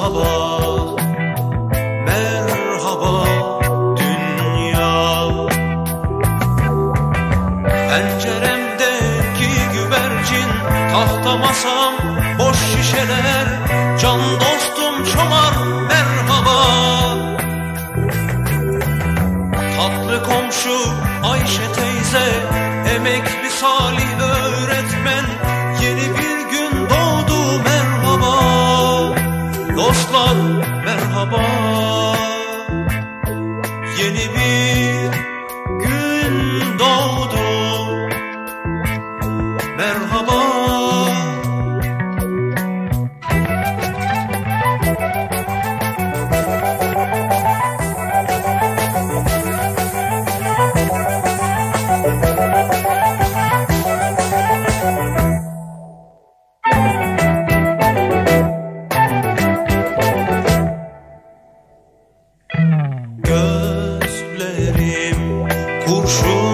Merhaba, merhaba dünya. Penceremdeki güvercin, tahta masam, boş şişeler. Can dostum şomar merhaba. Tatlı komşu Ayşe teyze, emekli Salih. Gözlerim kurşun